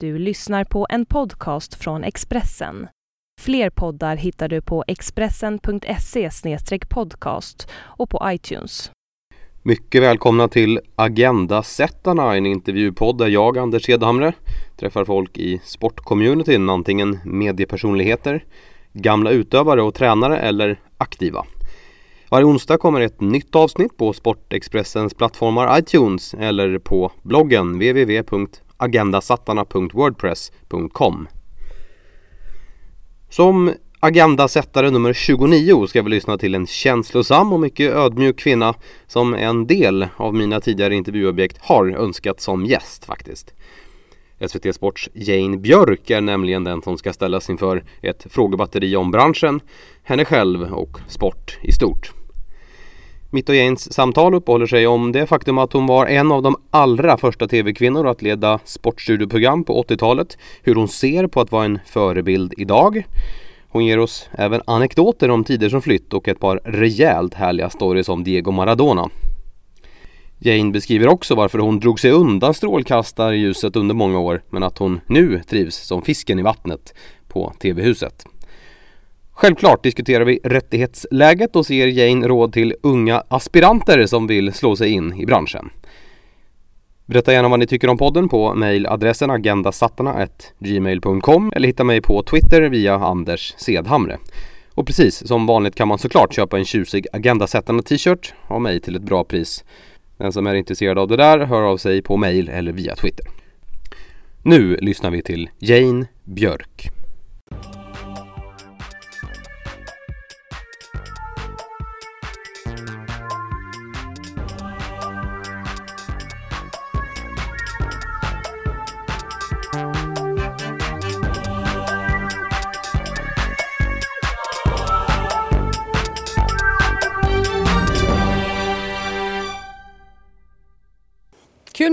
Du lyssnar på en podcast från Expressen. Fler poddar hittar du på expressen.se podcast och på iTunes. Mycket välkomna till Agendasättarna, en intervjupodd där jag, Anders Edhamre, träffar folk i sportcommunityn, antingen mediepersonligheter, gamla utövare och tränare eller aktiva. Varje onsdag kommer ett nytt avsnitt på Sportexpressens plattformar iTunes eller på bloggen agendasattarna.wordpress.com Som agendasättare nummer 29 ska vi lyssna till en känslosam och mycket ödmjuk kvinna som en del av mina tidigare intervjuobjekt har önskat som gäst faktiskt. SVT Sports Jane Björk är nämligen den som ska ställas inför ett frågebatteri om branschen, henne själv och sport i stort. Mitt och Janes samtal uppehåller sig om det faktum att hon var en av de allra första tv-kvinnor att leda sportstudioprogram på 80-talet, hur hon ser på att vara en förebild idag. Hon ger oss även anekdoter om tider som flytt och ett par rejält härliga stories om Diego Maradona. Jane beskriver också varför hon drog sig undan strålkastarljuset under många år men att hon nu trivs som fisken i vattnet på TV-huset. Självklart diskuterar vi rättighetsläget och ser Jane råd till unga aspiranter som vill slå sig in i branschen. Berätta gärna vad ni tycker om podden på mejladressen agendasattarna.gmail.com eller hitta mig på Twitter via Anders Sedhamre. Och precis som vanligt kan man såklart köpa en tjusig Agendasättarna t-shirt av mig till ett bra pris. Den som är intresserad av det där hör av sig på mejl eller via Twitter. Nu lyssnar vi till Jane Björk.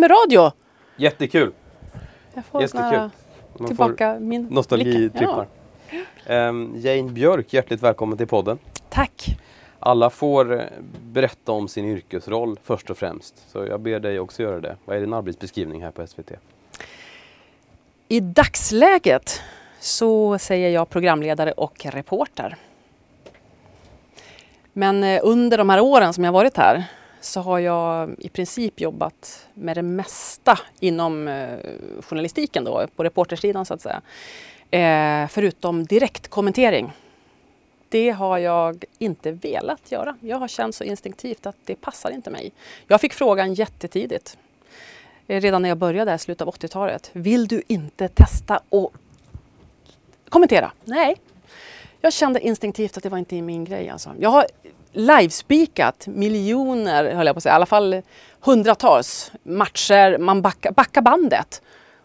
Med radio! Jättekul! Jag får Jättekul. Man tillbaka min. Nostalgitrippar. Ehm, Jane Björk, hjärtligt välkommen till podden. Tack! Alla får eh, berätta om sin yrkesroll först och främst. Så jag ber dig också göra det. Vad är din arbetsbeskrivning här på SVT? I dagsläget så säger jag programledare och reporter. Men eh, under de här åren som jag varit här så har jag i princip jobbat med det mesta inom eh, journalistiken då, på reportersidan så att säga. Eh, förutom direktkommentering. Det har jag inte velat göra. Jag har känt så instinktivt att det passar inte mig. Jag fick frågan jättetidigt. Eh, redan när jag började i slutet av 80-talet. Vill du inte testa och kommentera? Nej. Jag kände instinktivt att det var inte min grej. Alltså. Jag har livespikat miljoner, höll jag på att säga, i alla fall hundratals matcher. Man backar, backar bandet.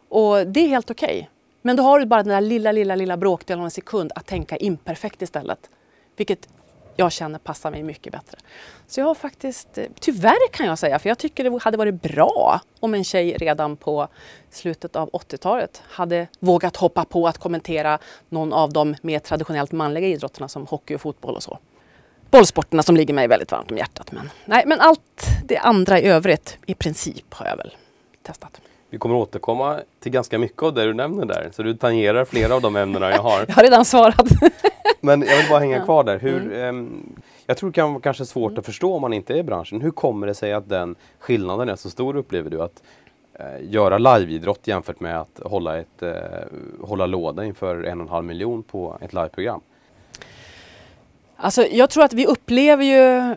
Och det är helt okej. Okay. Men då har du bara den där lilla, lilla, lilla bråkdelen av en sekund att tänka imperfekt istället. Vilket jag känner passar mig mycket bättre. Så jag har faktiskt, tyvärr kan jag säga, för jag tycker det hade varit bra om en tjej redan på slutet av 80-talet hade vågat hoppa på att kommentera någon av de mer traditionellt manliga idrotterna som hockey och fotboll och så. Bollsporterna som ligger mig väldigt varmt om hjärtat. Men, nej, men allt det andra i övrigt, i princip, har jag väl testat. Vi kommer återkomma till ganska mycket av det du nämner där. Så du tangerar flera av de ämnena jag har. jag har redan svarat. Men jag vill bara hänga kvar där. Hur, eh, jag tror det kan vara kanske svårt mm. att förstå om man inte är i branschen. Hur kommer det sig att den skillnaden är så stor upplever du? Att eh, göra liveidrott jämfört med att hålla, ett, eh, hålla låda inför en och en halv miljon på ett liveprogram? Alltså, jag tror att vi upplever ju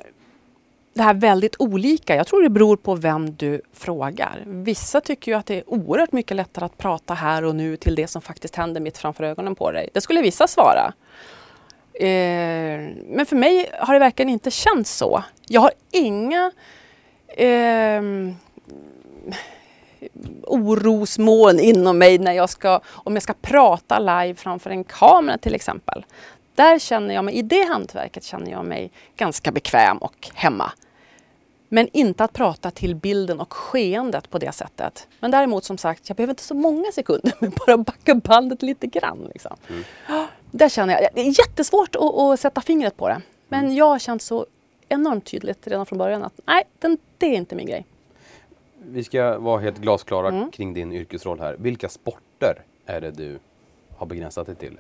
det här väldigt olika. Jag tror det beror på vem du frågar. Vissa tycker ju att det är oerhört mycket lättare att prata här och nu till det som faktiskt händer mitt framför ögonen på dig. Det skulle vissa svara. Eh, men för mig har det verkligen inte känts så. Jag har inga eh, orosmoln inom mig när jag ska, om jag ska prata live framför en kamera till exempel. Där känner jag mig, i det hantverket känner jag mig ganska bekväm och hemma. Men inte att prata till bilden och skeendet på det sättet. Men däremot som sagt, jag behöver inte så många sekunder, men bara backa bandet lite grann. Liksom. Mm. Där känner jag, det är jättesvårt att, att, sätta fingret på det. Men mm. jag har känt så enormt tydligt redan från början att nej, den, det är inte min grej. Vi ska vara helt glasklara mm. kring din yrkesroll här. Vilka sporter sporter är det du har begränsat dig till?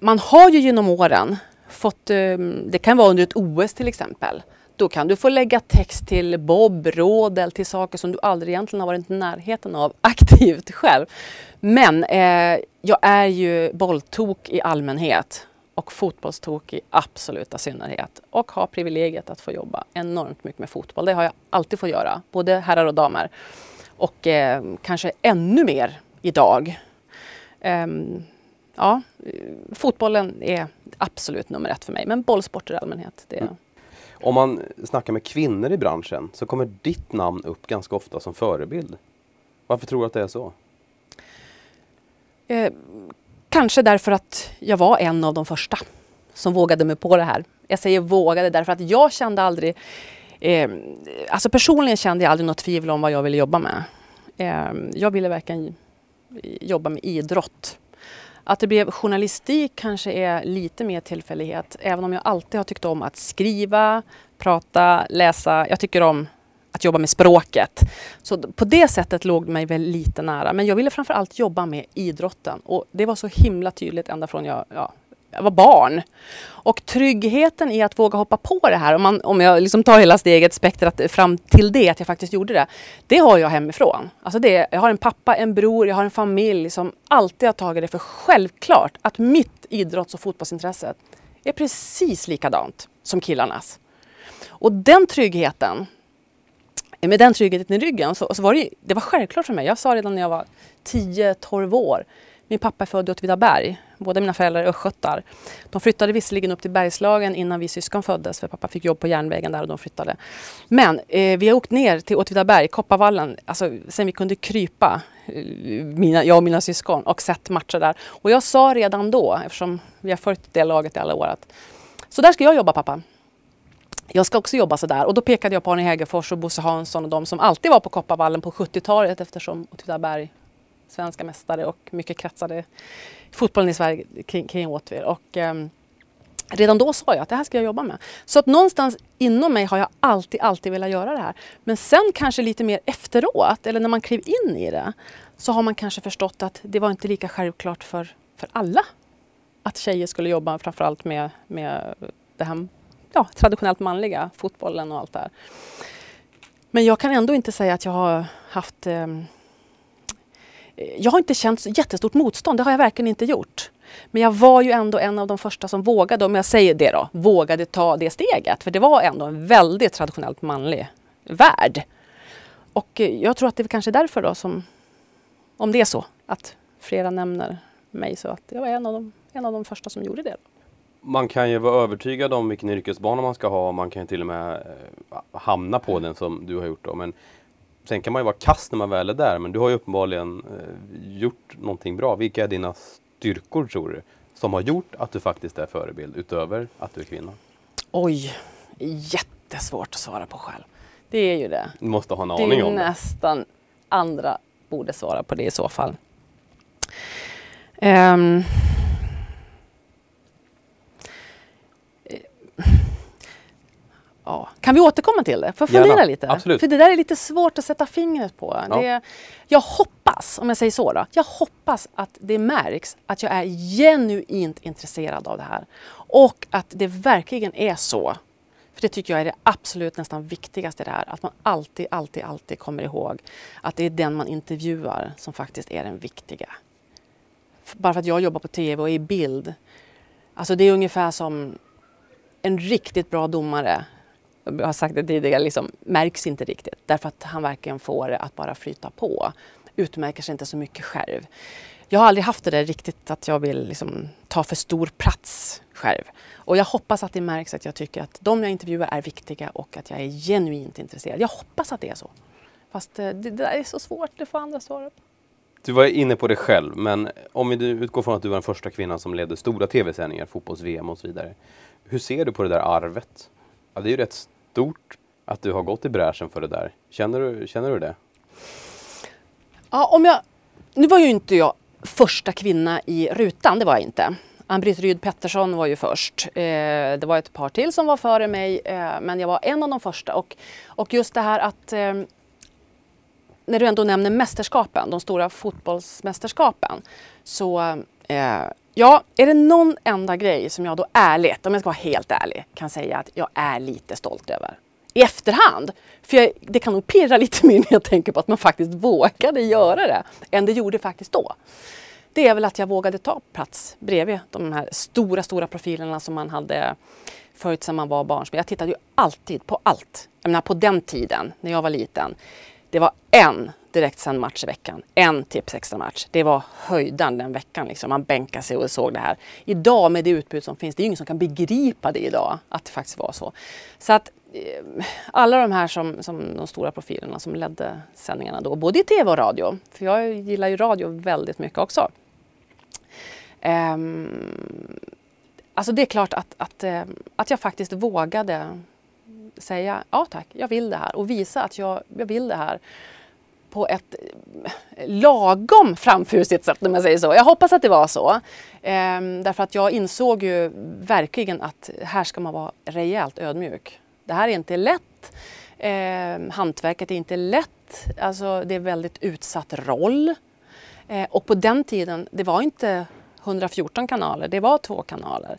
Man har ju genom åren fått, eh, det kan vara under ett OS till exempel, då kan du få lägga text till Bob, råd till saker som du aldrig egentligen har varit i närheten av aktivt själv. Men eh, jag är ju bolltok i allmänhet och fotbollstok i absoluta synnerhet och har privilegiet att få jobba enormt mycket med fotboll. Det har jag alltid fått göra, både herrar och damer. Och eh, kanske ännu mer idag. Eh, ja, fotbollen är absolut nummer ett för mig, men bollsporter i allmänhet. Det... Mm. Om man snackar med kvinnor i branschen så kommer ditt namn upp ganska ofta som förebild. Varför tror du att det är så? Eh, kanske därför att jag var en av de första som vågade mig på det här. Jag säger vågade därför att jag kände aldrig eh, Alltså personligen kände jag aldrig något tvivel om vad jag ville jobba med. Eh, jag ville verkligen jobba med idrott. Att det blev journalistik kanske är lite mer tillfällighet, även om jag alltid har tyckt om att skriva, prata, läsa. Jag tycker om att jobba med språket. Så på det sättet låg mig väl lite nära. Men jag ville framför allt jobba med idrotten och det var så himla tydligt ända från jag, ja, var barn. Och tryggheten i att våga hoppa på det här, om, man, om jag liksom tar hela steget, spektrat fram till det, att jag faktiskt gjorde det. Det har jag hemifrån. Alltså det, jag har en pappa, en bror, jag har en familj som alltid har tagit det för självklart att mitt idrotts och fotbollsintresse är precis likadant som killarnas. Och den tryggheten, med den tryggheten i ryggen så, så var det, det var självklart för mig. Jag sa redan när jag var 10-12 år min pappa är född i Åtvidaberg. Båda mina föräldrar är östgötar. De flyttade visserligen upp till Bergslagen innan vi syskon föddes för pappa fick jobb på järnvägen där och de flyttade. Men eh, vi har åkt ner till Åtvidaberg, Kopparvallen, alltså sen vi kunde krypa, eh, mina, jag och mina syskon, och sett matcher där. Och jag sa redan då, eftersom vi har följt det laget i alla år, att så där ska jag jobba pappa. Jag ska också jobba sådär. Och då pekade jag på Arne Hegerfors och Bosse Hansson och de som alltid var på Kopparvallen på 70-talet eftersom Åtvidaberg svenska mästare och mycket kretsade fotbollen i Sverige kring, kring Åtvid. Och, eh, redan då sa jag att det här ska jag jobba med. Så att någonstans inom mig har jag alltid, alltid velat göra det här. Men sen kanske lite mer efteråt, eller när man klev in i det, så har man kanske förstått att det var inte lika självklart för, för alla att tjejer skulle jobba framförallt med, med det här ja, traditionellt manliga, fotbollen och allt det här. Men jag kan ändå inte säga att jag har haft eh, jag har inte känt jättestort motstånd, det har jag verkligen inte gjort. Men jag var ju ändå en av de första som vågade, om jag säger det då, vågade ta det steget. För det var ändå en väldigt traditionellt manlig värld. Och eh, jag tror att det är kanske därför då som, om det är så, att flera nämner mig så att jag var en av de, en av de första som gjorde det. Man kan ju vara övertygad om vilken yrkesbana man ska ha. och Man kan till och med eh, hamna på den som du har gjort. Då. Men Sen kan man ju vara kass när man väl är där men du har ju uppenbarligen eh, gjort någonting bra. Vilka är dina styrkor tror du? Som har gjort att du faktiskt är förebild utöver att du är kvinna? Oj, jättesvårt att svara på själv. Det är ju det. Du måste ha en aning om det. nästan andra borde svara på det i så fall. Um, Ja. Kan vi återkomma till det? Jag fundera Gärna. lite? Absolut. För det där är lite svårt att sätta fingret på. Ja. Det, jag hoppas, om jag säger så då, jag hoppas att det märks att jag är genuint intresserad av det här. Och att det verkligen är så. För det tycker jag är det absolut nästan viktigaste det här. Att man alltid, alltid, alltid kommer ihåg att det är den man intervjuar som faktiskt är den viktiga. Bara för att jag jobbar på TV och är i bild. Alltså det är ungefär som en riktigt bra domare jag har sagt det tidigare, liksom, märks inte riktigt. Därför att han verkligen får det att bara flyta på. Utmärker sig inte så mycket själv. Jag har aldrig haft det där riktigt att jag vill liksom, ta för stor plats själv. Och jag hoppas att det märks att jag tycker att de jag intervjuar är viktiga och att jag är genuint intresserad. Jag hoppas att det är så. Fast eh, det, det där är så svårt, det får andra svara på. Du var inne på det själv, men om vi utgår från att du var den första kvinnan som ledde stora tv-sändningar, fotbolls-VM och så vidare. Hur ser du på det där arvet? Ja, det är ju rätt stort att du har gått i bräschen för det där. Känner du, känner du det? Ja, om jag... Nu var ju inte jag första kvinna i rutan, det var jag inte. Ann-Britt Ryd Pettersson var ju först. Eh, det var ett par till som var före mig, eh, men jag var en av de första. Och, och just det här att... Eh, när du ändå nämner mästerskapen, de stora fotbollsmästerskapen. Så eh, ja, är det någon enda grej som jag då ärligt, om jag ska vara helt ärlig, kan säga att jag är lite stolt över. I efterhand. För jag, det kan nog pirra lite mer när jag tänker på att man faktiskt vågade göra det än det gjorde faktiskt då. Det är väl att jag vågade ta plats bredvid de här stora, stora profilerna som man hade förut sedan man var barn. Jag tittade ju alltid på allt. Jag menar på den tiden, när jag var liten. Det var en direktsänd match i veckan. En tips extra match. Det var höjdan den veckan. Liksom. Man bänkade sig och såg det här. Idag med det utbud som finns, det är ingen som kan begripa det idag, att det faktiskt var så. Så att eh, alla de här som, som de stora profilerna som ledde sändningarna då, både i tv och radio, för jag gillar ju radio väldigt mycket också. Um, alltså det är klart att, att, eh, att jag faktiskt vågade säga ja tack, jag vill det här och visa att jag, jag vill det här på ett eh, lagom framfusigt sätt om jag säger så. Jag hoppas att det var så. Ehm, därför att jag insåg ju verkligen att här ska man vara rejält ödmjuk. Det här är inte lätt. Ehm, hantverket är inte lätt. Alltså, det är väldigt utsatt roll. Ehm, och på den tiden, det var inte 114 kanaler, det var två kanaler.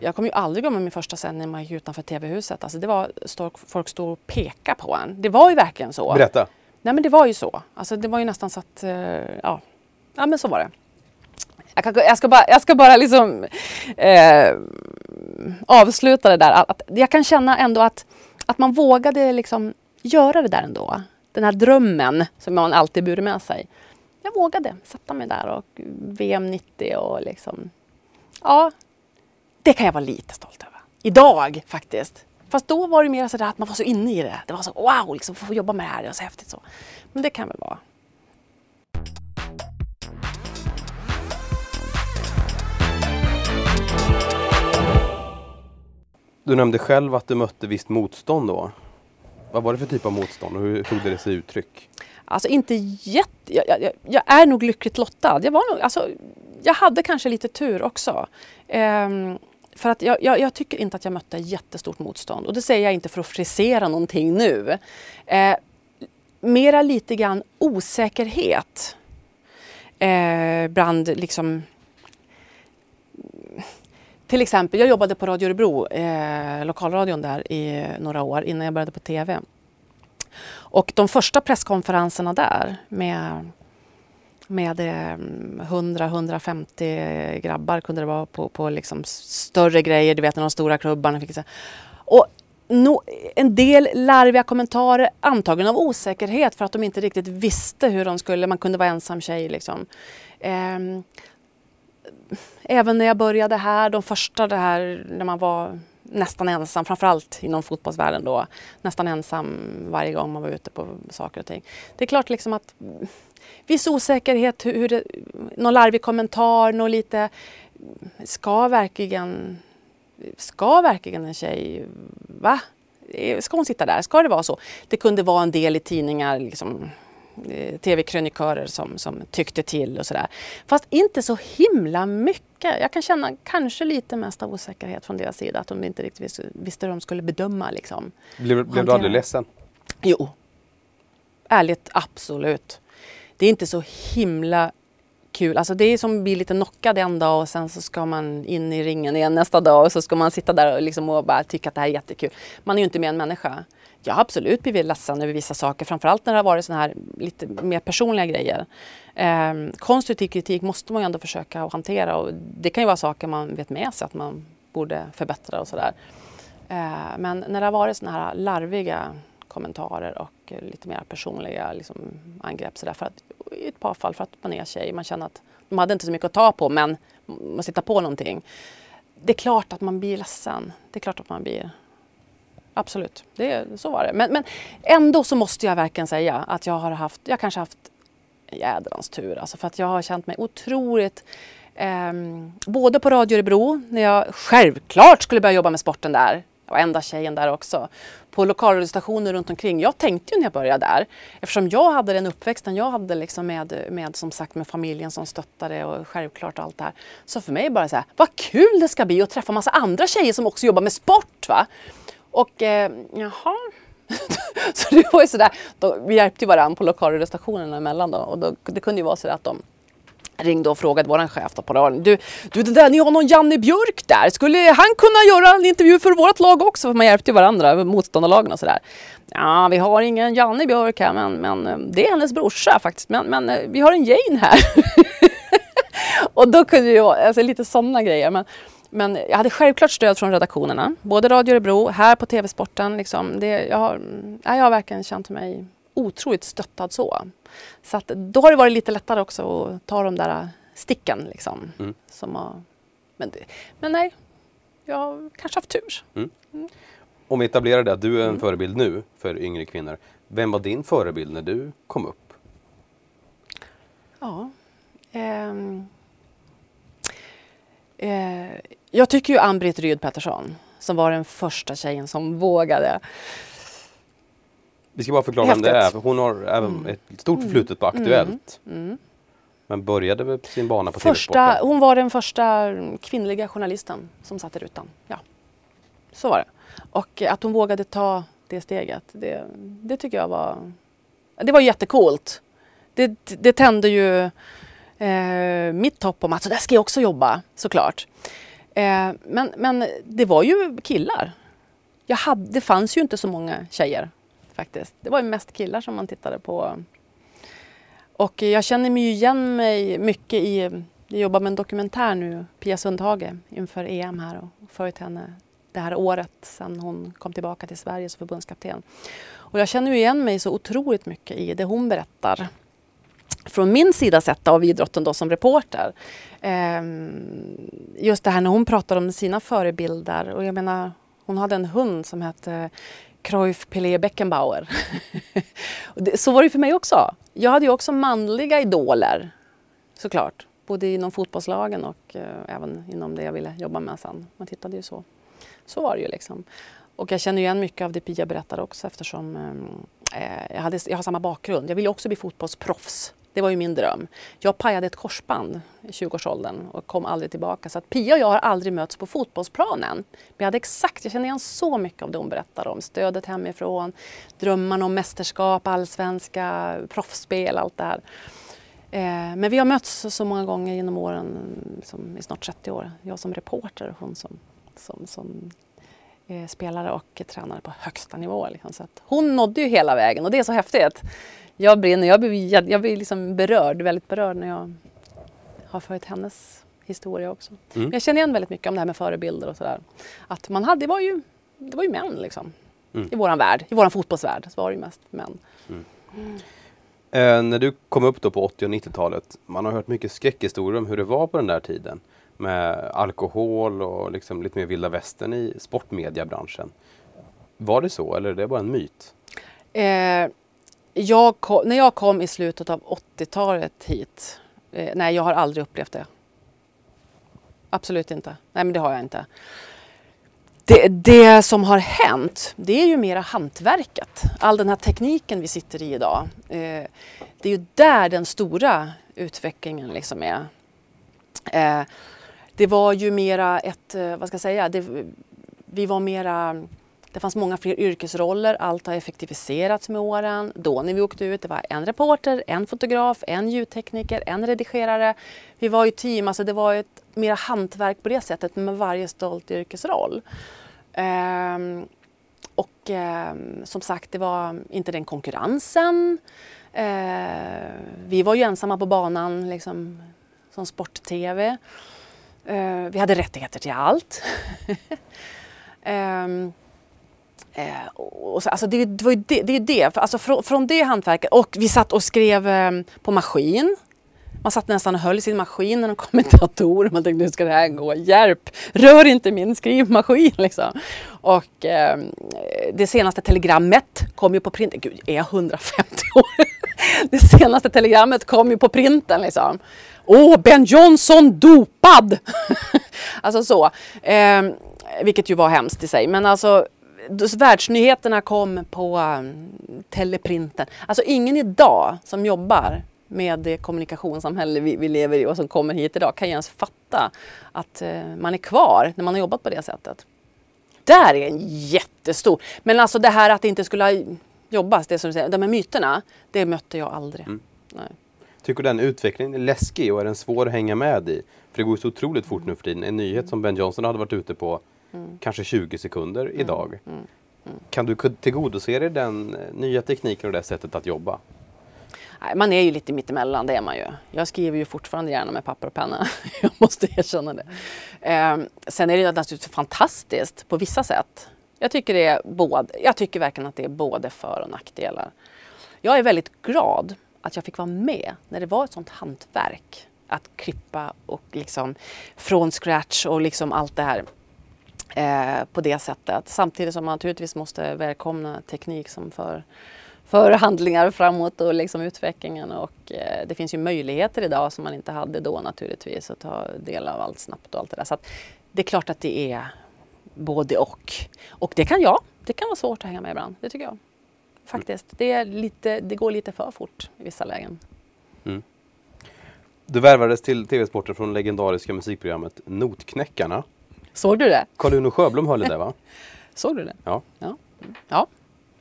Jag kommer ju aldrig glömma min första sändning när man gick utanför TV-huset. Alltså det var, folk stod och pekade på en. Det var ju verkligen så. Berätta. Nej men det var ju så. Alltså det var ju nästan så att, eh, ja, ja men så var det. Jag, kan, jag, ska, bara, jag ska bara liksom eh, avsluta det där. Att, jag kan känna ändå att, att man vågade liksom göra det där ändå. Den här drömmen som man alltid burit med sig. Jag vågade sätta mig där och VM 90 och liksom, ja, det kan jag vara lite stolt över. Idag faktiskt. Fast då var det mer sådär att man var så inne i det. Det var så wow, liksom, få jobba med det här, det var så häftigt så. Men det kan väl vara. Du nämnde själv att du mötte visst motstånd då. Vad var det för typ av motstånd och hur tog det sig uttryck? Alltså inte jätte... Jag, jag, jag, är nog lyckligt lottad. Jag, var nog, alltså, jag hade kanske lite tur också. Um, för att jag, jag, jag, tycker inte att jag mötte jättestort motstånd. Och det säger jag inte för att frisera någonting nu. Eh, mera lite grann osäkerhet. Eh, bland liksom... Till exempel, jag jobbade på Radio Örebro, eh, lokalradion där i några år innan jag började på TV. Och de första presskonferenserna där med med eh, 100-150 grabbar kunde det vara på, på liksom större grejer, du vet när de stora klubbarna fick Och no, en del larviga kommentarer, antagligen av osäkerhet för att de inte riktigt visste hur de skulle, man kunde vara ensam tjej liksom. Ehm, även när jag började här, de första det här när man var nästan ensam, framförallt inom fotbollsvärlden då, nästan ensam varje gång man var ute på saker och ting. Det är klart liksom att viss osäkerhet, hur, hur det, någon larvig kommentar, någon lite... Ska verkligen, ska verkligen en tjej... Va? Ska hon sitta där? Ska det vara så? Det kunde vara en del i tidningar, liksom, tv-krönikörer som, som tyckte till och sådär. Fast inte så himla mycket. Jag kan känna kanske lite mest av osäkerhet från deras sida, att de inte riktigt visste, hur de skulle bedöma. Liksom, blev, blev du aldrig ledsen? Jo, ärligt absolut det är inte så himla kul. Alltså det är som att bli lite knockad en dag och sen så ska man in i ringen igen nästa dag och så ska man sitta där och, liksom och bara tycka att det här är jättekul. Man är ju inte mer en människa. Jag har absolut blivit ledsen över vissa saker, framförallt när det har varit såna här lite mer personliga grejer. Eh, konstruktiv kritik måste man ju ändå försöka att hantera och det kan ju vara saker man vet med sig att man borde förbättra och sådär. Eh, men när det har varit såna här larviga kommentarer och lite mer personliga liksom, angrepp. Så där, för att, I ett par fall för att man är tjej. Man känner att de hade inte så mycket att ta på men man sitter på någonting. Det är klart att man blir ledsen. Det är klart att man blir Absolut, det, så var det. Men, men ändå så måste jag verkligen säga att jag har haft, jag kanske haft jädrans tur. Alltså för att jag har känt mig otroligt eh, både på Radio Örebro, när jag självklart skulle börja jobba med sporten där. Jag var enda tjejen där också. På lokalradiostationer runt omkring. Jag tänkte ju när jag började där, eftersom jag hade den uppväxten jag hade liksom med, med som sagt med familjen som stöttade och självklart allt det här. Så för mig bara så här, vad kul det ska bli att träffa massa andra tjejer som också jobbar med sport. Va? Och eh, jaha, så det var ju sådär, då, vi hjälpte ju varandra på lokalradiostationerna emellan då och då, det kunde ju vara så att de ringde och frågade våran chef på radion. Du, du det där, ni har någon Janne Björk där. Skulle han kunna göra en intervju för vårt lag också? För man hjälpte ju varandra, motståndarlagen och sådär. Ja, vi har ingen Janne Björk här, men, men eh, det är hennes brorsa faktiskt. Men, men eh, vi har en Jane här. och då kunde ju, alltså, lite sådana grejer. Men, men jag hade självklart stöd från redaktionerna. Både Radio Örebro, här på TV-sporten. Liksom. Det, jag, har, jag har verkligen känt mig otroligt stöttad så. Så att, då har det varit lite lättare också att ta de där sticken. Liksom, mm. som har, men, men nej, jag har kanske haft tur. Mm. Mm. Om vi etablerar det du är en mm. förebild nu för yngre kvinnor. Vem var din förebild när du kom upp? Ja. Ehm, eh, jag tycker ju Ann-Britt Ryd Pettersson som var den första tjejen som vågade vi ska bara förklara vem det är, för hon har även mm. ett stort förflutet på mm. Aktuellt. Mm. mm. Men började med sin bana på första, Hon var den första kvinnliga journalisten som satt i rutan. Ja, så var det. Och att hon vågade ta det steget, det, det tycker jag var... Det var jättecoolt. Det, det tände ju eh, mitt hopp om att så där ska jag också jobba, såklart. Eh, men, men det var ju killar. Jag hade, det fanns ju inte så många tjejer faktiskt. Det var ju mest killar som man tittade på. Och jag känner mig ju igen mig mycket i, jag jobbar med en dokumentär nu, Pia Sundhage, inför EM här och följt henne det här året sedan hon kom tillbaka till Sverige som förbundskapten. Och jag känner ju igen mig så otroligt mycket i det hon berättar från min sida sett av idrotten då som reporter. Ehm, just det här när hon pratar om sina förebilder och jag menar hon hade en hund som hette Cruyff, Pelé, Beckenbauer. så var det för mig också. Jag hade ju också manliga idoler såklart. Både inom fotbollslagen och eh, även inom det jag ville jobba med sen. Man tittade ju så. Så var det ju liksom. Och jag känner igen mycket av det Pia berättar också eftersom ehm, eh, jag, hade, jag har samma bakgrund. Jag ville också bli fotbollsproffs. Det var ju min dröm. Jag pajade ett korsband i 20-årsåldern och kom aldrig tillbaka. Så att Pia och jag har aldrig mötts på fotbollsplanen. Men jag hade exakt, jag känner igen så mycket av det hon berättar om. Stödet hemifrån, drömmarna om mästerskap, allsvenska, proffsspel, allt det här. Eh, men vi har mötts så många gånger genom åren, som i snart 30 år. Jag som reporter och hon som, som, som eh, spelare och tränare på högsta nivå. Liksom. Så att hon nådde ju hela vägen och det är så häftigt jag brinner. Jag blir, jag blir liksom berörd, väldigt berörd när jag har följt hennes historia också. Mm. Men jag känner igen väldigt mycket om det här med förebilder och sådär. Att man hade, det var ju, det var ju män liksom. Mm. I våran värld, i våran fotbollsvärld så var det ju mest män. Mm. Eh, när du kom upp då på 80 och 90-talet, man har hört mycket skräckhistorier om hur det var på den där tiden. Med alkohol och liksom lite mer vilda västern i sportmediabranschen. Var det så eller är det bara en myt? Eh, jag kom, när jag kom i slutet av 80-talet hit, eh, nej jag har aldrig upplevt det. Absolut inte. Nej men det har jag inte. Det, det, som har hänt, det är ju mera hantverket. All den här tekniken vi sitter i idag. Eh, det är ju där den stora utvecklingen liksom är. Eh, det var ju mera ett, eh, vad ska jag säga, det, vi var mera det fanns många fler yrkesroller, allt har effektiviserats med åren. Då när vi åkte ut, det var en reporter, en fotograf, en ljudtekniker, en redigerare. Vi var ju team, alltså det var ett mera hantverk på det sättet med varje stolt yrkesroll. Ehm, och ehm, som sagt, det var inte den konkurrensen. Ehm, vi var ju ensamma på banan liksom, som sport-tv. Ehm, vi hade rättigheter till allt. Ehm, Eh, och så, alltså det, det, var ju det, det är det. Alltså från, från det hantverket. Och vi satt och skrev eh, på maskin. Man satt nästan och höll i sin maskin när de kom med datorer. Man tänkte nu ska det här gå. Hjälp! Rör inte min skrivmaskin liksom. Och eh, det senaste telegrammet kom ju på printen. Gud, är jag 150 år? det senaste telegrammet kom ju på printen liksom. Åh, Ben Johnson dopad! alltså så. Eh, vilket ju var hemskt i sig. Men alltså världsnyheterna kom på um, teleprinten. Alltså ingen idag som jobbar med det kommunikationssamhälle vi, vi, lever i och som kommer hit idag kan ju ens fatta att uh, man är kvar när man har jobbat på det sättet. Där är en jättestor. Men alltså det här att det inte skulle ha jobbas. Det som du säger, de här myterna, det mötte jag aldrig. Mm. Nej. Tycker du den utvecklingen är läskig och är den svår att hänga med i? För det går ju så otroligt fort nu för tiden. En nyhet som Ben Johnson hade varit ute på kanske 20 sekunder idag. Mm. Kan du tillgodose dig den eh, nya tekniken och det sättet att jobba? Man är ju lite mittemellan, det är man ju. Jag skriver ju fortfarande gärna med papper och penna. jag måste erkänna det. Eh, sen är det naturligtvis fantastiskt på vissa sätt. Jag tycker, det är både, jag tycker verkligen att det är både för och nackdelar. Jag är väldigt glad att jag fick vara med när det var ett sånt hantverk. Att klippa och liksom från scratch och liksom allt det här eh, på det sättet. Samtidigt som man naturligtvis måste välkomna teknik som för, för handlingar framåt och liksom utvecklingen. Och, eh, det finns ju möjligheter idag som man inte hade då naturligtvis att ta del av allt snabbt och allt det där. Så att det är klart att det är både och. Och det kan jag. Det kan vara svårt att hänga med ibland. Det tycker jag. Faktiskt. Det, är lite, det går lite för fort i vissa lägen. Mm. Du värvades till TV-sporten från legendariska musikprogrammet Notknäckarna. Såg du det? Karl-Uno Sjöblom höll det va? Såg du det? Ja, Ja. ja.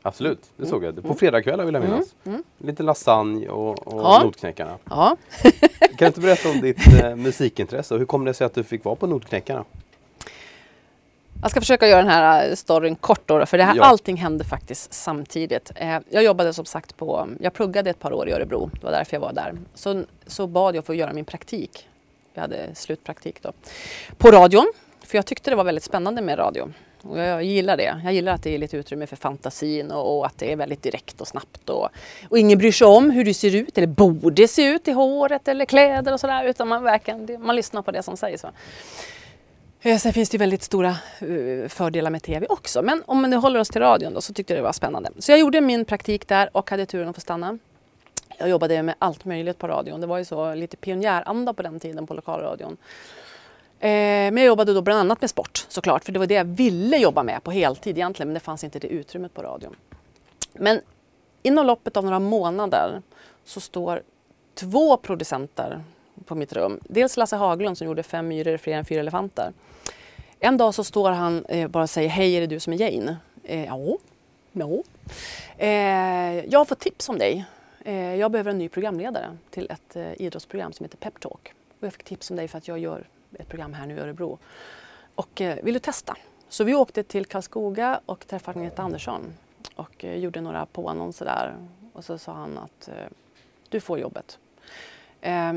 absolut. Det såg jag. På fredagskvällar vill jag minnas. Lite lasagne och, och Mm. Ja. Notknäckarna. ja. Kan du inte berätta om ditt eh, musikintresse och hur kom det sig att du fick vara på Notknäckarna? Jag ska försöka göra den här eh, storyn kort då, för det här, Ja. allting hände faktiskt samtidigt. Eh, Jag jobbade som sagt på, jag pluggade ett par år i Örebro, det var därför jag var där. Så, så bad jag få göra min praktik, jag hade slutpraktik då, på radion. För jag tyckte det var väldigt spännande med radio. Och jag gillar det. Jag gillar att det är lite utrymme för fantasin och, och att det är väldigt direkt och snabbt. Och, och ingen bryr sig om hur du ser ut eller borde se ut i håret eller kläder och sådär. Utan man, verkligen, man lyssnar på det som sägs. va. Eh, sen finns det ju väldigt stora eh, fördelar med tv också. Men om man nu håller oss till radion då så tyckte jag det var spännande. Så jag gjorde min praktik där och hade turen att få stanna. Jag jobbade med allt möjligt på radion. Det var ju så lite pionjäranda på den tiden på lokalradion. Eh, men jag jobbade då bland annat med sport såklart. För det var det jag ville jobba med på heltid egentligen. Men det fanns inte det utrymmet på radion. Men inom loppet av några månader så står två producenter på mitt rum. Dels Lasse Haglund som gjorde Fem myror är fler än fyra elefanter. En dag så står han eh, bara och säger Hej, är det du som är Jane? Eh, ja. No. Eh, jag har fått tips om dig. Eh, jag behöver en ny programledare till ett eh, idrottsprogram som heter Pep Talk. Och jag fick tips om dig för att jag gör ett program här nu i Örebro. Och eh, vill du testa? Så vi åkte till Karlskoga och träffade Agneta Andersson och eh, gjorde några påannonser där. Och så sa han att eh, du får jobbet. Eh,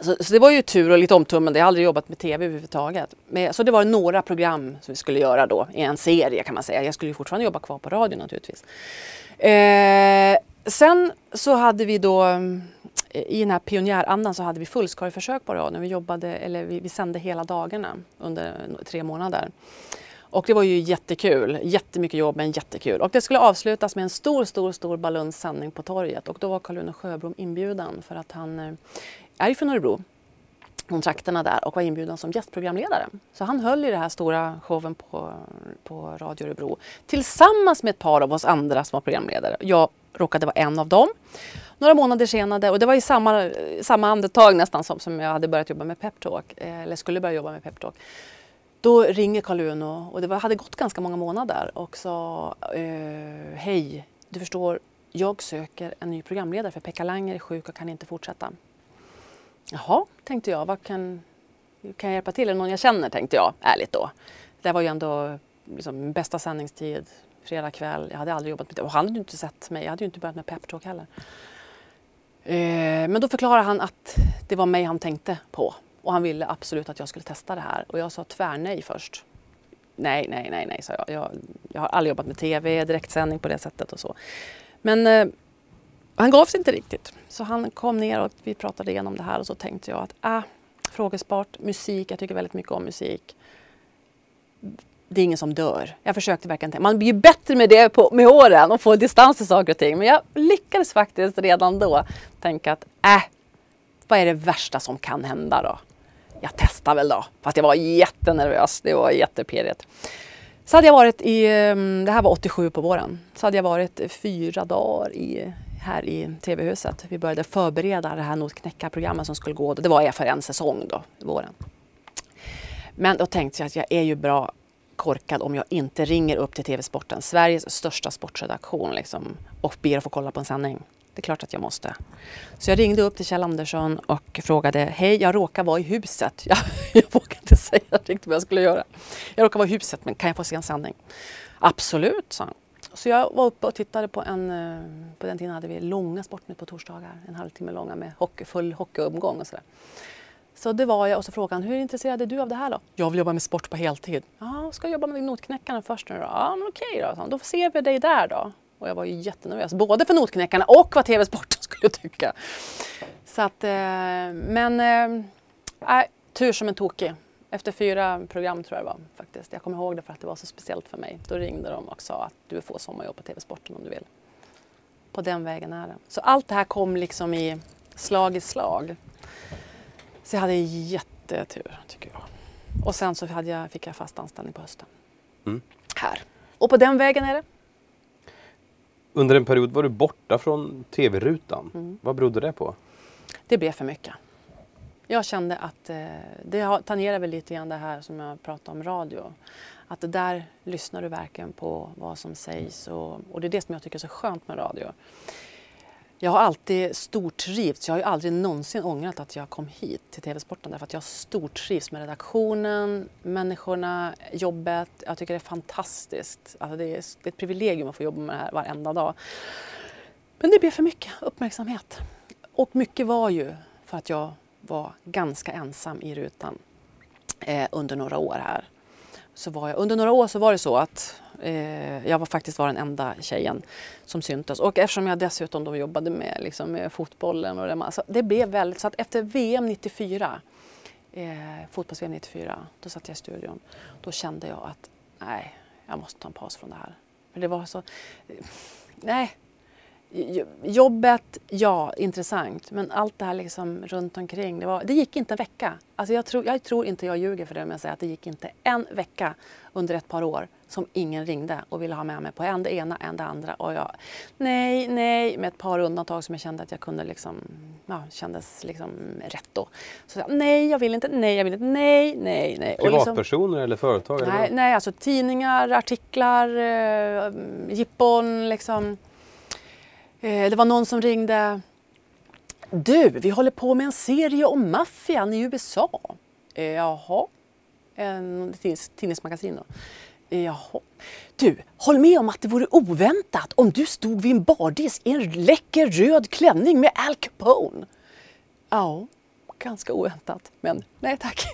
så, så det var ju tur och lite omtumlande. Jag har aldrig jobbat med tv överhuvudtaget. Men, så det var några program som vi skulle göra då i en serie kan man säga. Jag skulle ju fortfarande jobba kvar på radio naturligtvis. Eh, sen så hade vi då i den här pionjärandan så hade vi fullskaleförsök på radion. Vi jobbade, eller vi, vi sände hela dagarna under tre månader. Och det var ju jättekul, jättemycket jobb men jättekul. Och det skulle avslutas med en stor, stor, stor balunssändning på torget. Och då var Karl-Uno Sjöblom inbjuden för att han eh, är ju från Örebro, från trakterna där och var inbjuden som gästprogramledare. Så han höll i den här stora showen på, på Radio Örebro tillsammans med ett par av oss andra som var programledare. Jag råkade vara en av dem. Några månader senare, och det var i samma, samma andetag nästan som, som jag hade börjat jobba med Peptalk, eh, eller skulle börja jobba med Peptalk. Då ringer Karl-Uno och det var, hade gått ganska många månader och sa eh, Hej, du förstår, jag söker en ny programledare för Pekka Langer är sjuk och kan inte fortsätta. Jaha, tänkte jag, vad kan, kan jag hjälpa till? Är det någon jag känner, tänkte jag ärligt då. Det var ju ändå liksom, bästa sändningstid, fredag kväll. Jag hade aldrig jobbat med det och han hade ju inte sett mig. Jag hade ju inte börjat med Peptalk heller. Eh, men då förklarade han att det var mig han tänkte på och han ville absolut att jag skulle testa det här och jag sa tvärnej först. Nej, nej, nej, nej, sa jag. jag. Jag har aldrig jobbat med tv, direktsändning på det sättet och så. Men eh, han gav sig inte riktigt. Så han kom ner och vi pratade igenom det här och så tänkte jag att ah, frågesport, musik, jag tycker väldigt mycket om musik. Det är ingen som dör. Jag försökte verkligen tänka, man blir ju bättre med det på, med åren och får distans till saker och ting. Men jag lyckades faktiskt redan då tänka att äh, vad är det värsta som kan hända då? Jag testar väl då. Fast jag var jättenervös, det var jättepirrigt. Så hade jag varit i, ehm, det här var 87 på våren, så hade jag varit fyra dagar i, här i TV-huset. Vi började förbereda det här Notknäckarprogrammet som skulle gå, det var för en säsong då, våren. Men då tänkte jag att jag är ju bra korkad om jag inte ringer upp till TV-sporten, Sveriges största sportredaktion liksom, och ber att få kolla på en sändning. Det är klart att jag måste. Så jag ringde upp till Kjell Andersson och frågade, hej jag råkar vara i huset. Jag, jag vågar inte säga riktigt vad jag skulle göra. Jag råkar vara i huset men kan jag få se en sändning? Absolut, sa han. Så jag var uppe och tittade på en, eh, på den tiden hade vi långa Sportnytt på torsdagar, en halvtimme långa med hockey, full hockeyomgång och sådär. Så det var jag och så frågade han, hur intresserad är du av det här då? Jag vill jobba med sport på heltid. Ja, ska jag jobba med notknäckarna först nu då? Ja, men okej då, så då ser vi dig där då. Och jag var ju jättenervös, både för notknäckarna och vad TV-sporten skulle tycka. Så att, eh, men, äh, tur som en tokig. Efter fyra program tror jag det var faktiskt. Jag kommer ihåg det för att det var så speciellt för mig. Då ringde de och sa att du får sommarjobb på TV-sporten om du vill. På den vägen är det. Så allt det här kom liksom i slag i slag. Så jag hade jättetur tycker jag. Och sen så hade jag, fick jag fast anställning på hösten. Mm. Här. Och på den vägen är det. Under en period var du borta från tv-rutan. Mm. Vad berodde det på? Det blev för mycket. Jag kände att eh, det tangerar väl lite grann det här som jag pratade om radio. Att det där lyssnar du verkligen på vad som sägs och, och det är det som jag tycker är så skönt med radio. Jag har alltid stortrivts. Jag har ju aldrig någonsin ångrat att jag kom hit till TV-sporten därför att jag stortrivs med redaktionen, människorna, jobbet. Jag tycker det är fantastiskt. Alltså det, är, det är ett privilegium att få jobba med det här varenda dag. Men det blev för mycket uppmärksamhet. Och mycket var ju för att jag var ganska ensam i rutan eh, under några år här. Så var jag, under några år så var det så att eh, jag var faktiskt var den enda tjejen som syntes. Och eftersom jag dessutom då jobbade med, liksom, med fotbollen och det, alltså, det blev väldigt så att efter VM 94 eh, fotbolls-VM 94, då satt jag i studion. Då kände jag att nej, jag måste ta en paus från det här. För det var så... Eh, nej, Jobbet, ja, intressant. Men allt det här liksom runt omkring, det, var, det gick inte en vecka. Alltså jag, tror, jag tror inte jag ljuger för det om jag säger att det gick inte en vecka under ett par år som ingen ringde och ville ha med mig på en det ena, en det andra. Och jag, nej, nej, med ett par undantag som jag kände att jag kunde liksom, ja, kändes liksom rätt då. Så jag, nej, jag vill inte, nej, jag vill inte, nej, nej, nej. Privatpersoner liksom, eller företag? Nej, eller nej, alltså tidningar, artiklar, eh, jippon, liksom. Eh, det var någon som ringde. Du, vi håller på med en serie om maffian i USA. Eh, jaha. En tidningsmagasin då. Eh, jaha. Du, håll med om att det vore oväntat om du stod vid en bardisk i en läcker röd klänning med Al Capone. Ja, ganska oväntat. Men nej tack.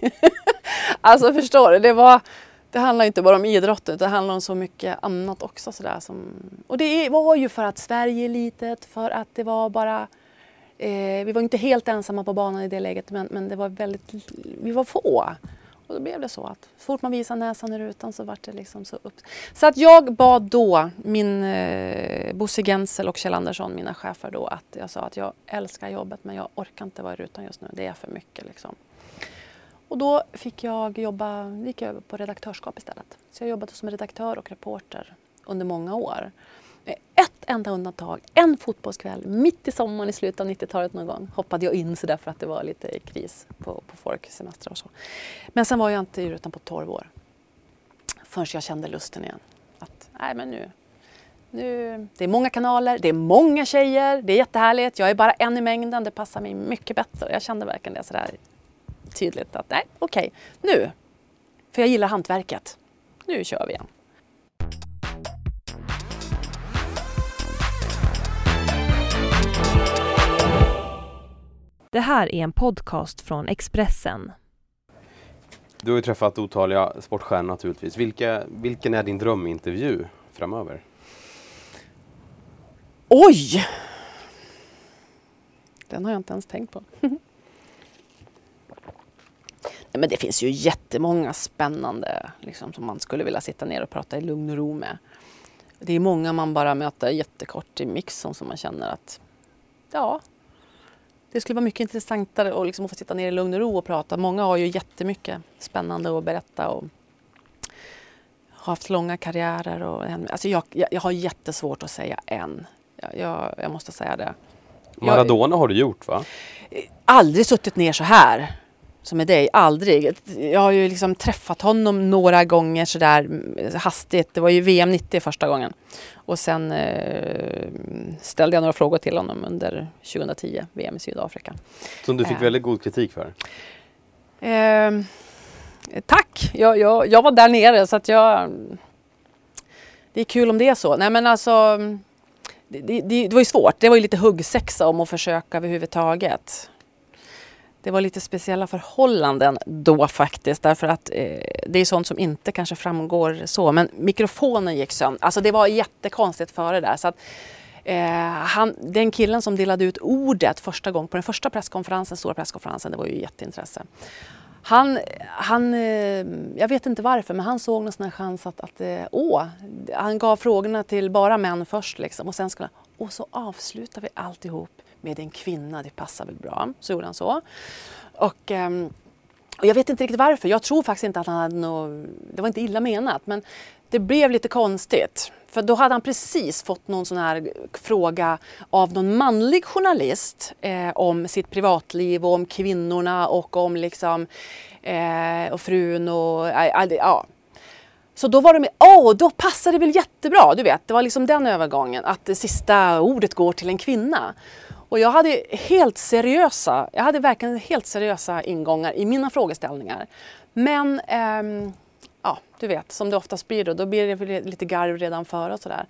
alltså förstår du, det var det handlar inte bara om idrotten, det handlar om så mycket annat också. Sådär som, och det var ju för att Sverige är litet, för att det var bara... Eh, vi var inte helt ensamma på banan i det läget, men, men det var väldigt, vi var få. Och då blev det så att så fort man visade näsan i rutan så vart det liksom så upp. Så att jag bad då min eh, Bosse Gensel och Kjell Andersson, mina chefer då, att jag sa att jag älskar jobbet men jag orkar inte vara i rutan just nu. Det är för mycket liksom. Och då fick jag jobba, gick jag över på redaktörskap istället. Så jag jobbade som redaktör och reporter under många år. Med ett enda undantag, en fotbollskväll mitt i sommaren i slutet av 90-talet någon gång hoppade jag in sådär för att det var lite kris på, på folksemestrar och så. Men sen var jag inte i utan på 12 år. Förrän jag kände lusten igen. Att, nej men nu, nu, det är många kanaler, det är många tjejer, det är jättehärligt. Jag är bara en i mängden, det passar mig mycket bättre. Jag kände verkligen det sådär tydligt att nej, okej, okay, nu. För jag gillar hantverket. Nu kör vi igen. Det här är en podcast från Expressen. Du har ju träffat otaliga sportstjärnor naturligtvis. Vilka, vilken är din drömintervju framöver? Oj! Den har jag inte ens tänkt på. men det finns ju jättemånga spännande liksom, som man skulle vilja sitta ner och prata i lugn och ro med. Det är många man bara möter jättekort i mixen som man känner att ja, det skulle vara mycket intressantare att, liksom, få sitta ner i lugn och ro och prata. Många har ju jättemycket spännande att berätta och har haft långa karriärer. Och, alltså jag, jag har jättesvårt att säga en. Jag, jag, jag måste säga det. Maradona har du gjort va? Aldrig suttit ner så här som med dig, aldrig. Jag har ju liksom träffat honom några gånger sådär hastigt. Det var ju VM 90 första gången. Och sen eh, ställde jag några frågor till honom under 2010, VM i Sydafrika. Som du fick Eh. väldigt god kritik för? Eh, tack! Jag, jag, jag var där nere så att jag... Det är kul om det är så. Nej men alltså... Det, det, det var ju svårt. Det var ju lite huggsexa om att försöka överhuvudtaget. Det var lite speciella förhållanden då faktiskt därför att eh, det är sånt som inte kanske framgår så. Men mikrofonen gick sönder. Alltså det var jättekonstigt före där. Så att, eh, han, den killen som delade ut ordet första gången på den första presskonferensen, stora presskonferensen, det var ju jätteintresse. Han, han, eh, jag vet inte varför, men han såg någon sån här chans att, att eh, åh, han gav frågorna till bara män först liksom och sen skulle han, och så avslutar vi alltihop med en kvinna, det passar väl bra. Så gjorde han så. Och, ehm, och jag vet inte riktigt varför, jag tror faktiskt inte att han hade något, det var inte illa menat, men det blev lite konstigt. För då hade han precis fått någon sån här fråga av någon manlig journalist eh, om sitt privatliv och om kvinnorna och om liksom eh, och frun och eh, ja. Så då var det med, åh, då passade det väl jättebra, du vet. Det var liksom den övergången, att det sista ordet går till en kvinna. Och jag hade helt seriösa, jag hade verkligen helt seriösa ingångar i mina frågeställningar. Men ehm, ja, du vet, som det oftast blir då, då blir det lite garv redan före och sådär.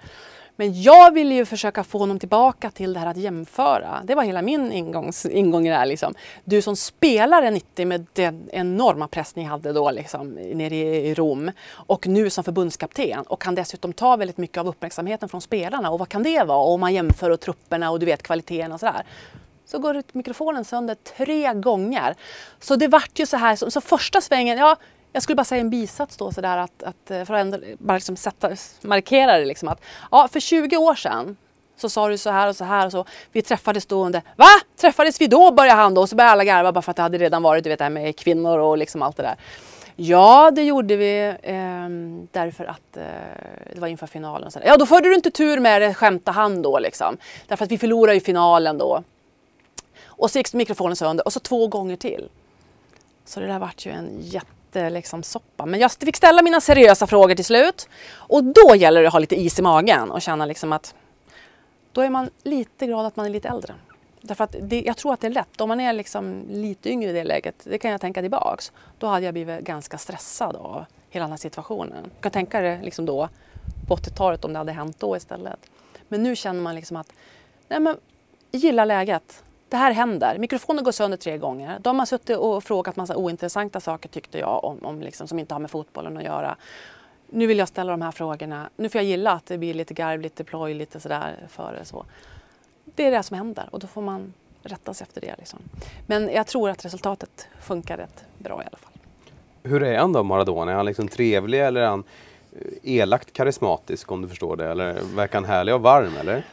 Men jag ville ju försöka få honom tillbaka till det här att jämföra. Det var hela min ingångs, ingång i det här. Liksom. Du som spelare 90 med den enorma press ni hade då liksom, nere i Rom och nu som förbundskapten och kan dessutom ta väldigt mycket av uppmärksamheten från spelarna. Och vad kan det vara? Och om man jämför och trupperna och du vet kvaliteten och sådär så går mikrofonen sönder tre gånger. Så det vart ju så här, så, så första svängen, ja jag skulle bara säga en bisats då sådär att, att eh, för att ändå bara liksom sätta, markera det liksom att ja, för 20 år sedan så sa du så här och så här och så. Vi träffades då under, va? Träffades vi då? Började han då. Och så började alla garva bara för att det hade redan varit du vet det här med kvinnor och liksom allt det där. Ja, det gjorde vi eh, därför att eh, det var inför finalen. Och så. Ja, då förde du inte tur med det, skämtade han då liksom. Därför att vi förlorade ju finalen då. Och så gick mikrofonen sönder och så två gånger till. Så det där vart ju en jätte Eh, liksom, soppa. Men jag fick ställa mina seriösa frågor till slut. Och då gäller det att ha lite is i magen och känna liksom att då är man lite glad att man är lite äldre. Därför att det, jag tror att det är lätt. Om man är liksom lite yngre i det läget, det kan jag tänka tillbaks. Då hade jag blivit ganska stressad av hela den här situationen. Jag kan tänka det liksom då på 80-talet om det hade hänt då istället. Men nu känner man liksom att nej men, gilla läget. Det här händer. Mikrofonen går sönder tre gånger. De har suttit och frågat massa ointressanta saker tyckte jag om, om liksom, som inte har med fotbollen att göra. Nu vill jag ställa de här frågorna. Nu får jag gilla att det blir lite garv, lite ploj, lite sådär före så. Det är det som händer och då får man rätta sig efter det. Liksom. Men jag tror att resultatet funkar rätt bra i alla fall. Hur är han då Maradona? Är han liksom trevlig eller är han eh, elakt karismatisk om du förstår det? Eller verkar han härlig och varm eller?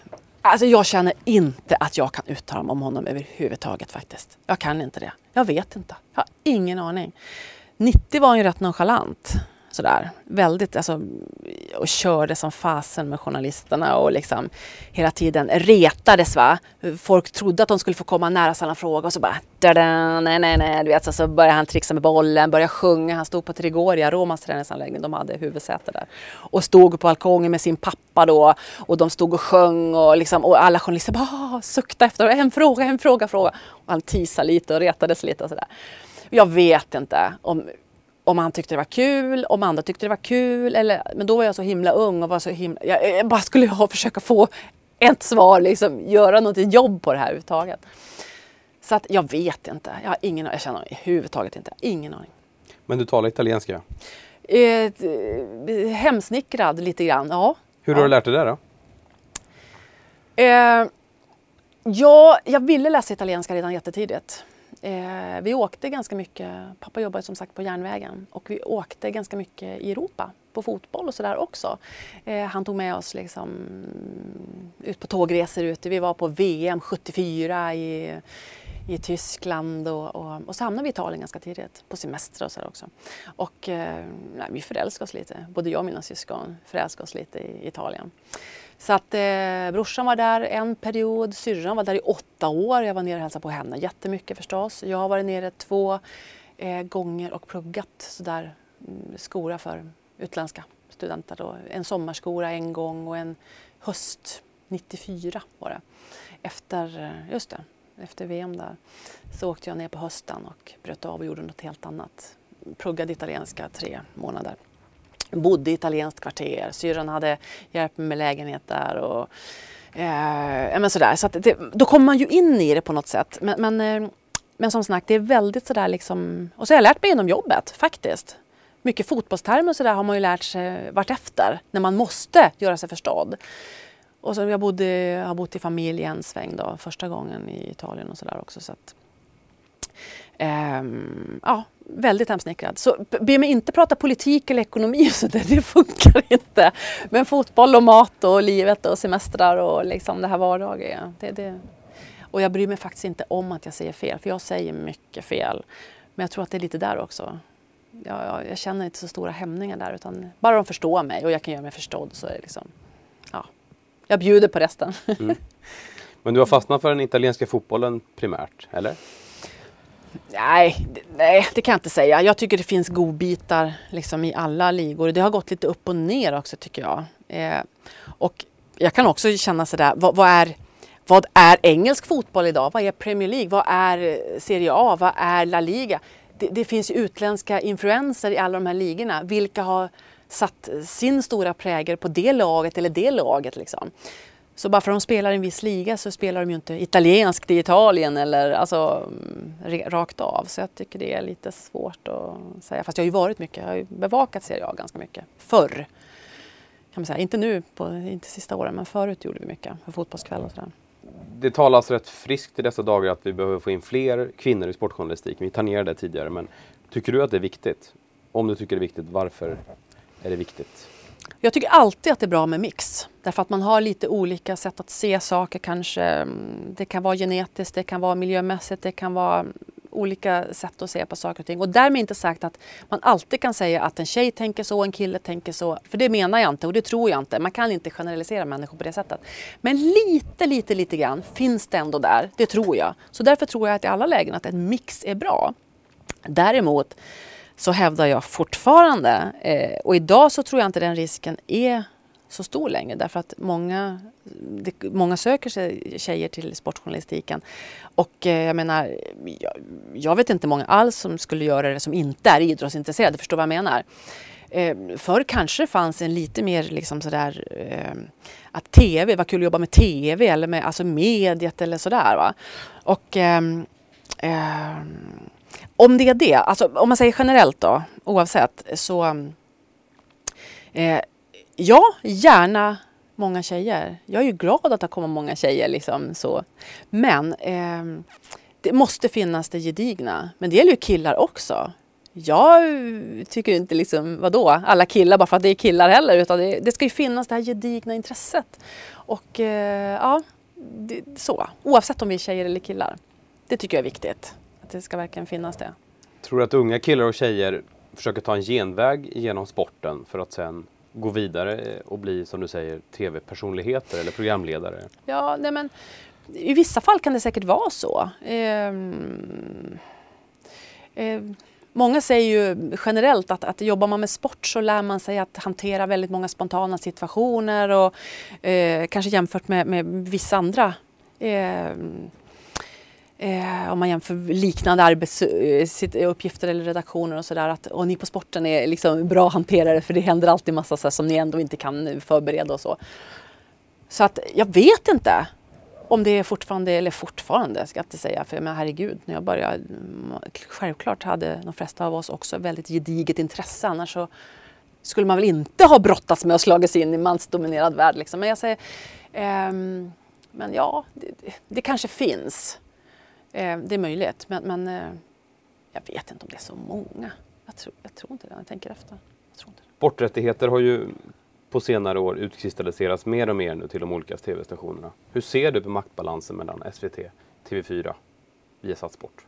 Alltså jag känner inte att jag kan uttala mig om honom överhuvudtaget faktiskt. Jag kan inte det. Jag vet inte. Jag har ingen aning. 90 var han ju rätt nonchalant. Sådär. Väldigt, alltså, och körde som fasen med journalisterna och liksom hela tiden retades. Va? Folk trodde att de skulle få komma nära sådana frågor och så bara da nej, nej, nej. Du vet, så, så började han trixa med bollen, började sjunga. Han stod på Trigoria, Romans träningsanläggning. De hade huvudsäte där. Och stod på balkongen med sin pappa då. Och de stod och sjöng och, liksom, och alla journalister bara ah, suktade efter en fråga, en fråga, fråga. Och han tisade lite och retades lite och sådär. Jag vet inte om om han tyckte det var kul, om andra tyckte det var kul. Eller, men då var jag så himla ung och var så himla... Jag, jag bara skulle ha, försöka få ett svar, liksom, göra något jobb på det här överhuvudtaget. Så att jag vet inte. Jag har ingen Jag känner överhuvudtaget inte. Ingen aning. Men du talar italienska? Eh, hemsnickrad lite grann, ja. Hur ja. har du lärt dig det då? Eh, ja, jag ville läsa italienska redan jättetidigt. Eh, vi åkte ganska mycket, pappa jobbade som sagt på järnvägen och vi åkte ganska mycket i Europa på fotboll och sådär också. Eh, han tog med oss liksom ut på tågresor ute. Vi var på VM 74 i, i Tyskland och, och, och så hamnade vi i Italien ganska tidigt på semester och sådär också. Och eh, nej, vi förälskade oss lite, både jag och mina syskon förälskade oss lite i Italien. Så att eh, brorsan var där en period, syrran var där i åtta år. Jag var nere och hälsade på henne jättemycket förstås. Jag har varit nere två eh, gånger och pluggat sådär mm, skola för utländska studenter. Då. En sommarskola en gång och en höst 94 var det. Efter, eh, just det, efter VM där så åkte jag ner på hösten och bröt av och gjorde något helt annat. Pluggade italienska tre månader. Bodde i italienskt kvarter, syrran hade hjälpt mig med lägenhet där och eh, men sådär. Så det, då kommer man ju in i det på något sätt. Men, men, eh, men som sagt, det är väldigt sådär liksom, och så har jag lärt mig inom jobbet faktiskt. Mycket fotbollstermer och sådär har man ju lärt sig vartefter när man måste göra sig förstådd. Och så jag, bodde, jag har bott i familj en sväng då, första gången i Italien och sådär också. Så att, um, ja, väldigt hemsnickrad. Så be mig inte prata politik eller ekonomi, så det, det funkar inte. Men fotboll och mat och livet och semestrar och liksom det här vardagliga. Det, det. Och jag bryr mig faktiskt inte om att jag säger fel, för jag säger mycket fel. Men jag tror att det är lite där också. Jag, jag, jag känner inte så stora hämningar där, utan bara de förstår mig och jag kan göra mig förstådd så är det liksom ja. jag bjuder på resten. Mm. Men du har fastnat för den italienska fotbollen primärt, eller? Nej, nej, det kan jag inte säga. Jag tycker det finns godbitar liksom, i alla ligor. Det har gått lite upp och ner också tycker jag. Eh, och jag kan också känna sådär, vad, vad, är, vad är engelsk fotboll idag? Vad är Premier League? Vad är eh, Serie A? Vad är La Liga? Det, det finns ju utländska influenser i alla de här ligorna. Vilka har satt sin stora prägel på det laget eller det laget. Liksom. Så bara för att de spelar i en viss liga så spelar de ju inte italienskt i Italien eller alltså mm, rakt av. Så jag tycker det är lite svårt att säga. Fast jag har ju varit mycket, jag har ju bevakat Serie A ganska mycket förr. Kan man säga. Inte nu, på, inte sista åren, men förut gjorde vi mycket för fotbollskväll och sådär. Det talas rätt friskt i dessa dagar att vi behöver få in fler kvinnor i sportjournalistik. Vi tangerade det tidigare, men tycker du att det är viktigt? Om du tycker det är viktigt, varför är det viktigt? Jag tycker alltid att det är bra med mix. Därför att man har lite olika sätt att se saker kanske. Mm, det kan vara genetiskt, det kan vara miljömässigt, det kan vara mm, olika sätt att se på saker och ting. Och därmed inte sagt att man alltid kan säga att en tjej tänker så, en kille tänker så. För det menar jag inte och det tror jag inte. Man kan inte generalisera människor på det sättet. Men lite, lite, lite grann finns det ändå där. Det tror jag. Så därför tror jag att i alla lägen att en mix är bra. Däremot så hävdar jag fortfarande, eh, och idag så tror jag inte den risken är så stor längre därför att många, det, många söker sig tjejer till sportjournalistiken. Och eh, jag menar, jag, jag, vet inte många alls som skulle göra det som inte är idrottsintresserade, förstår vad jag menar. Eh, förr kanske det fanns en lite mer liksom sådär eh, att tv, var kul att jobba med tv eller med alltså mediet eller sådär. Va? Och eh, eh om det är det, alltså om man säger generellt då, oavsett, så eh, ja, gärna många tjejer. Jag är ju glad att det kommer många tjejer liksom så. Men eh, det måste finnas det gedigna. Men det gäller ju killar också. Jag tycker inte liksom, vadå, alla killar bara för att det är killar heller. Utan det, det ska ju finnas det här gedigna intresset. Och eh, ja, det, så. Oavsett om vi är tjejer eller killar. Det tycker jag är viktigt. Det ska verkligen finnas det. Tror du att unga killar och tjejer försöker ta en genväg genom sporten för att sen gå vidare och bli, som du säger, tv-personligheter eller programledare? Ja, nej men i vissa fall kan det säkert vara så. Eh, eh, många säger ju generellt att, att jobbar man med sport så lär man sig att hantera väldigt många spontana situationer och eh, kanske jämfört med, med vissa andra ehm, Eh, om man jämför liknande arbetsuppgifter eh, eh, eller redaktioner och sådär. Och ni på sporten är liksom bra hanterare för det händer alltid massa så som ni ändå inte kan förbereda och så. Så att jag vet inte om det är fortfarande, eller fortfarande ska jag inte säga, för men herregud, när jag började, mm, självklart hade de flesta av oss också väldigt gediget intresse, annars så skulle man väl inte ha brottats med att slagit sig in i mansdominerad värld. Liksom. Men jag säger, eh, men ja, det, det kanske finns. Eh, det är möjligt, men, men eh, jag vet inte om det är så många. Jag tror, jag tror inte det, jag tänker efter. Jag tror inte det. Sporträttigheter har ju på senare år utkristalliserats mer och mer nu till de olika tv-stationerna. Hur ser du på maktbalansen mellan SVT, TV4, Viasat Sport?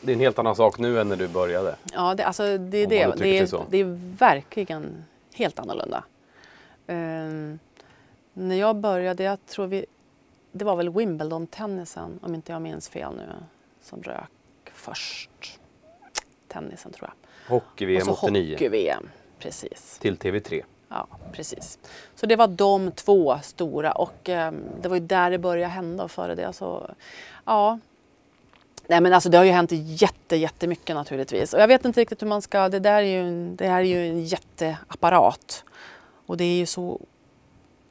Det är en helt annan sak nu än när du började. Ja, det, alltså, det är det. Det är, det är verkligen helt annorlunda. Um, när jag började, jag tror vi det var väl Wimbledon-tennisen, om inte jag minns fel nu, som rök först. Tennisen tror jag. Hockey-VM Och så 89 hockey-VM, precis. till TV3. Ja, precis. Så det var de två stora och eh, det var ju där det började hända och före det så ja. Nej men alltså det har ju hänt jätte, jättemycket naturligtvis och jag vet inte riktigt hur man ska, det där är ju, det här är ju en jätteapparat och det är ju så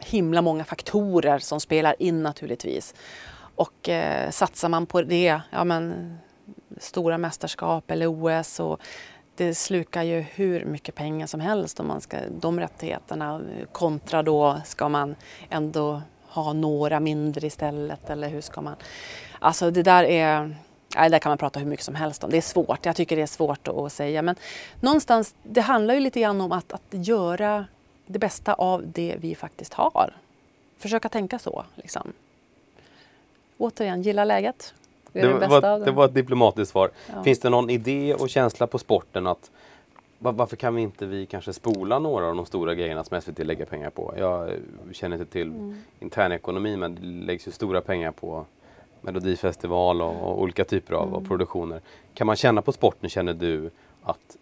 himla många faktorer som spelar in naturligtvis. Och eh, satsar man på det, ja men stora mästerskap eller OS och det slukar ju hur mycket pengar som helst om man ska, de rättigheterna kontra då ska man ändå ha några mindre istället eller hur ska man? Alltså det där är, nej, det där kan man prata hur mycket som helst om. Det är svårt, jag tycker det är svårt att, att säga men någonstans, det handlar ju lite grann om att, att göra det bästa av det vi faktiskt har. Försöka tänka så liksom. Återigen, gilla läget. Det det var, det var ett diplomatiskt svar. Ja. Finns det någon idé och känsla på sporten att va- varför kan vi inte vi kanske spola några av de stora grejerna som SVT lägger pengar på? Jag eh, känner inte till Mm. internekonomi men det läggs ju stora pengar på Melodifestival och, och olika typer av, Mm. produktioner. Kan man känna på sporten, känner du att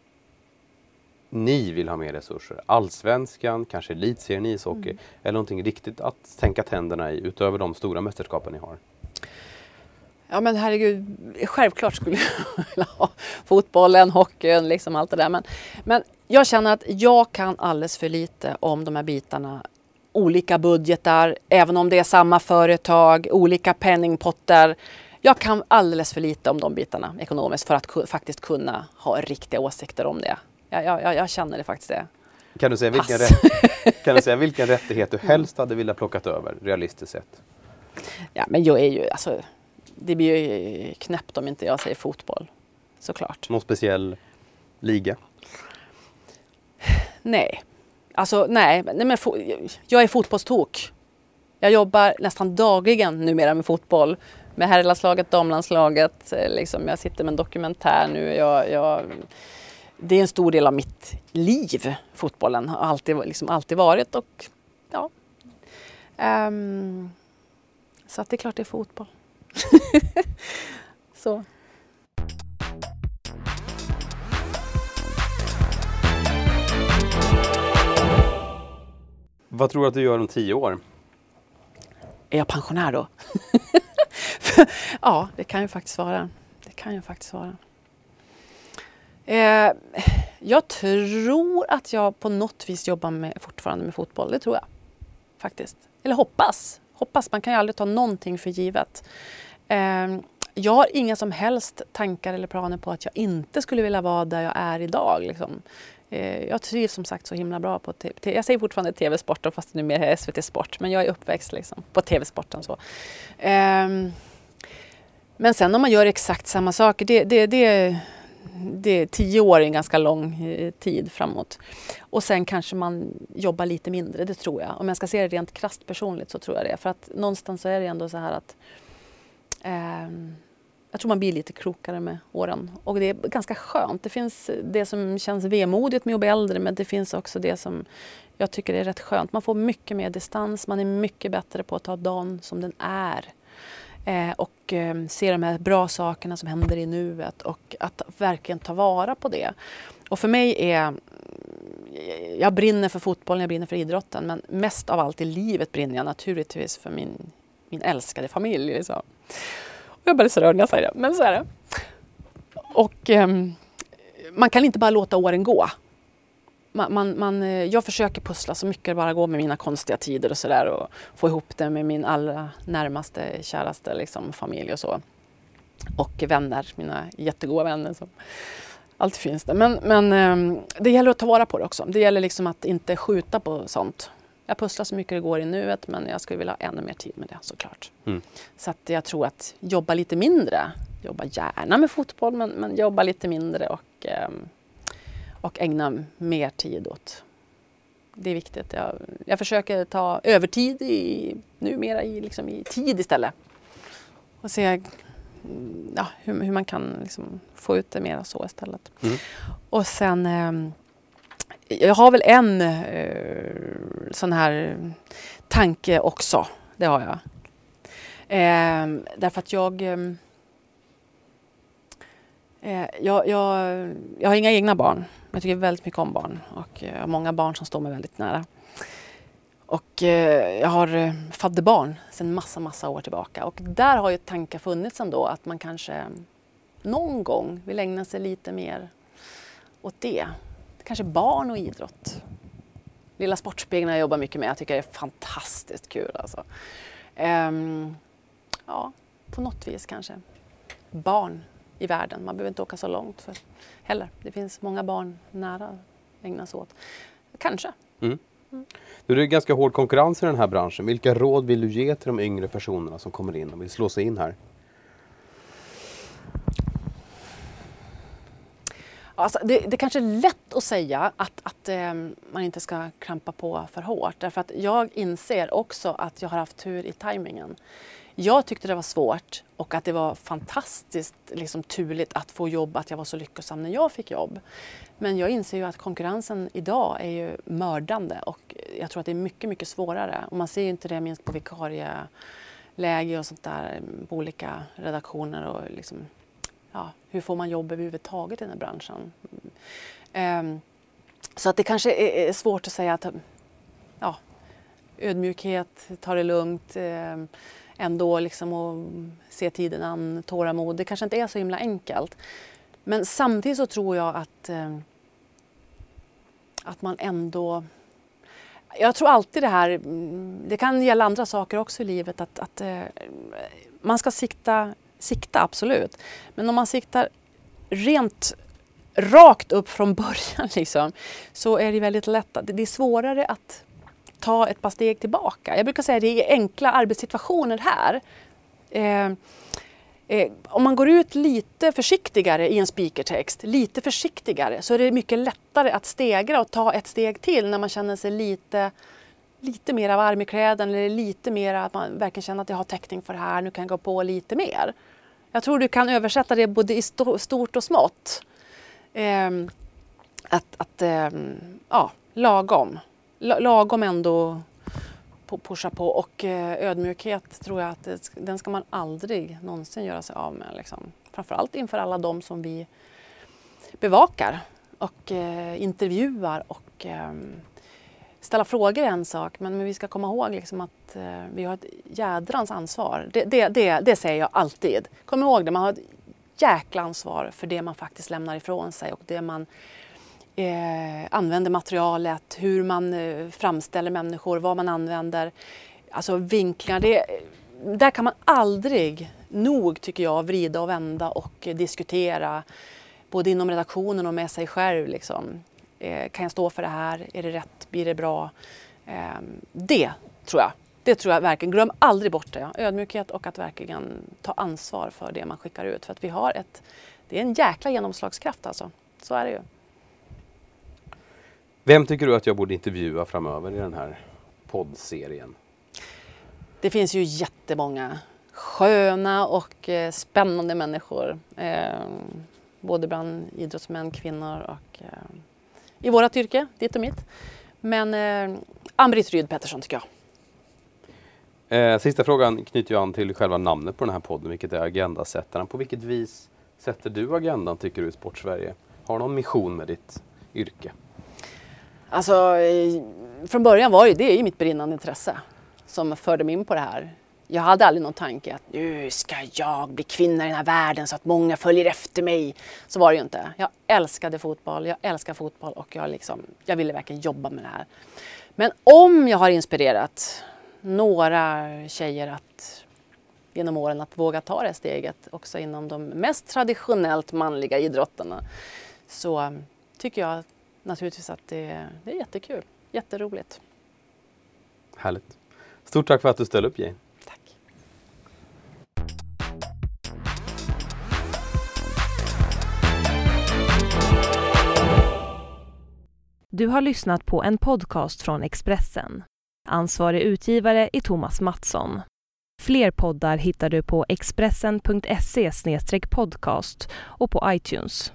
ni vill ha mer resurser? Allsvenskan, kanske elitserien i ishockey Mm. eller någonting riktigt att tänka tänderna i utöver de stora mästerskapen ni har? Ja men herregud, självklart skulle jag vilja ha fotbollen, hockeyn, liksom allt det där. Men, men jag känner att jag kan alldeles för lite om de här bitarna. Olika budgetar, även om det är samma företag, olika penningpotter. Jag kan alldeles för lite om de bitarna ekonomiskt för att ku- faktiskt kunna ha riktiga åsikter om det. Jag, jag, jag- känner det faktiskt det. Kan du säga vilken, Pass. rätt, kan du säga vilken rättighet du helst hade velat plockat över, realistiskt sett? Ja, men jag är ju, alltså, det blir ju knäppt om inte jag säger fotboll. Såklart. Någon speciell liga? Nej. Alltså nej, nej men jag är fotbollstok. Jag jobbar nästan dagligen numera med fotboll. Med herrlandslaget, damlandslaget. eh, Liksom, jag sitter med en dokumentär nu. Jag, jag, det är en stor del av mitt liv, fotbollen. Har alltid, liksom alltid varit och ja. Ehm, så att det är klart det är fotboll. så. Vad tror du att du gör om tio år? Är jag pensionär då? ja, det kan ju faktiskt vara. Det kan ju faktiskt vara. Eh, jag tror att jag på något vis jobbar med, fortfarande med fotboll. Det tror jag. Faktiskt. Eller hoppas. Hoppas. Man kan ju aldrig ta någonting för givet. Eh, jag har inga som helst tankar eller planer på att jag inte skulle vilja vara där jag är idag. Liksom. Eh, jag trivs som sagt så himla bra på TV. Jag säger fortfarande TV-sporten fast det numera är SVT Sport. Men jag är uppväxt liksom, på TV-sporten. Så. Ehm, men sen om man gör exakt samma saker, det, det, det, det, tio år är en ganska lång eh, tid framåt. Och sen kanske man jobbar lite mindre, det tror jag. Om jag ska se det rent krasst personligt så tror jag det. För att någonstans så är det ändå så här att eh, jag tror man blir lite klokare med åren. Och det är ganska skönt. Det finns det som känns vemodigt med att bli äldre men det finns också det som jag tycker är rätt skönt. Man får mycket mer distans, man är mycket bättre på att ta dagen som den är. Eh, och eh, se de här bra sakerna som händer i nuet och att verkligen ta vara på det. Och för mig är jag brinner för fotbollen, jag brinner för idrotten men mest av allt i livet brinner jag naturligtvis för min, min älskade familj. Liksom. Och jag blir så rörd när jag säger det, men så är det. Och eh, man kan inte bara låta åren gå. Man, man, man, eh, jag försöker pussla så mycket det bara går med mina konstiga tider och sådär och få ihop det med min allra närmaste, käraste liksom, familj och så. Och vänner, mina jättegoda vänner. Som alltid finns det. Men, men ehm, det gäller att ta vara på det också. Det gäller liksom att inte skjuta på sånt. Jag pusslar så mycket det går i nuet men jag skulle vilja ha ännu mer tid med det såklart. Mm. Så att jag tror att jobba lite mindre, jobba gärna med fotboll men, men jobba lite mindre och, ehm, och ägna mer tid åt det är viktigt. Jag, jag försöker ta övertid i, numera i, liksom i tid istället. Och se mm, ja, hur, hur man kan liksom få ut det mera så istället. Mm. Och sen ehm, jag har väl en eh, sån här tanke också. Det har jag. Ehm, därför att jag... Eh, jag, jag, jag har inga egna barn. men Jag tycker väldigt mycket om barn och eh, jag har många barn som står mig väldigt nära. Och eh, jag har fadderbarn sedan massa, massa år tillbaka och där har ju tankar funnits ändå att man kanske någon gång vill ägna sig lite mer åt det. Kanske barn och idrott. Lilla Sportspegeln jag jobbar mycket med. Jag tycker det är fantastiskt kul alltså. Um, ja, på något vis kanske. Barn i världen. Man behöver inte åka så långt för, heller. Det finns många barn nära att ägna sig åt. Kanske. Mm. Mm. Det är ganska hård konkurrens i den här branschen. Vilka råd vill du ge till de yngre personerna som kommer in och vill slå sig in här? Alltså, det, det kanske är lätt att säga att, att eh, man inte ska krampa på för hårt. Därför att jag inser också att jag har haft tur i tajmingen. Jag tyckte det var svårt och att det var fantastiskt liksom, turligt att få jobb, att jag var så lyckosam när jag fick jobb. Men jag inser ju att konkurrensen idag är ju mördande och jag tror att det är mycket, mycket svårare. Och man ser ju inte det minst på vikarieläge och sånt där på olika redaktioner och liksom, ja, hur får man jobb överhuvudtaget i den här branschen? Um, så att det kanske är svårt att säga att ja, ödmjukhet, ta det lugnt, um, ändå liksom att se tiden an, tålamod. Det kanske inte är så himla enkelt. Men samtidigt så tror jag att, eh, att man ändå jag tror alltid det här, det kan gälla andra saker också i livet, att, att eh, man ska sikta sikta, absolut. Men om man siktar rent rakt upp från början liksom, så är det väldigt lätt. Det är svårare att ta ett par steg tillbaka. Jag brukar säga att det är enkla arbetssituationer här. Eh, eh, om man går ut lite försiktigare i en speakertext, lite försiktigare, så är det mycket lättare att stegra och ta ett steg till när man känner sig lite lite mer varm i kläderna eller lite mer att man verkligen känner att jag har täckning för det här, nu kan jag gå på lite mer. Jag tror du kan översätta det både i stort och smått. Eh, att, att eh, ja, lagom. Lagom ändå pusha på och eh, ödmjukhet tror jag att den ska man aldrig någonsin göra sig av med. Liksom. Framförallt inför alla de som vi bevakar och eh, intervjuar och eh, ställa frågor är en sak men, vi ska komma ihåg liksom att eh, vi har ett jädrans ansvar. Det, det, det, det, säger jag alltid. Kom ihåg det, man har ett jäkla ansvar för det man faktiskt lämnar ifrån sig och det man eh, använder materialet, hur man eh, framställer människor, vad man använder. Alltså vinklar. Det, där kan man aldrig nog, tycker jag, vrida och vända och diskutera både inom redaktionen och med sig själv. Liksom. Eh, kan jag stå för det här? Är det rätt? Blir det bra? Eh, det tror jag. Det tror jag verkligen. Glöm aldrig bort det. Ödmjukhet och att verkligen ta ansvar för det man skickar ut. För att vi har ett... Det är en jäkla genomslagskraft alltså. Så är det ju. Vem tycker du att jag borde intervjua framöver i den här poddserien? Det finns ju jättemånga sköna och eh, spännande människor. Eh, både bland idrottsmän, kvinnor och eh, i vårt yrke, ditt och mitt. Men eh, Ann-Britt Ryd Pettersson tycker jag. Eh, sista frågan knyter ju an till själva namnet på den här podden, vilket är Agendasättaren. På vilket vis sätter du agendan, tycker du, i Sportsverige? Har du någon mission med ditt yrke? Alltså, eh, från början var det, det är ju mitt brinnande intresse som förde mig in på det här. Jag hade aldrig någon tanke att nu ska jag bli kvinna i den här världen så att många följer efter mig. Så var det ju inte. Jag älskade fotboll, jag älskar fotboll och jag, liksom, jag ville verkligen jobba med det här. Men om jag har inspirerat några tjejer att genom åren att våga ta det steget också inom de mest traditionellt manliga idrotterna så eh, tycker jag naturligtvis att det, det är jättekul. Jätteroligt. Härligt. Stort tack för att du ställde upp Jane. Du har lyssnat på en podcast från Expressen. Ansvarig utgivare är Thomas Mattsson. Fler poddar hittar du på expressen.se podcast och på iTunes.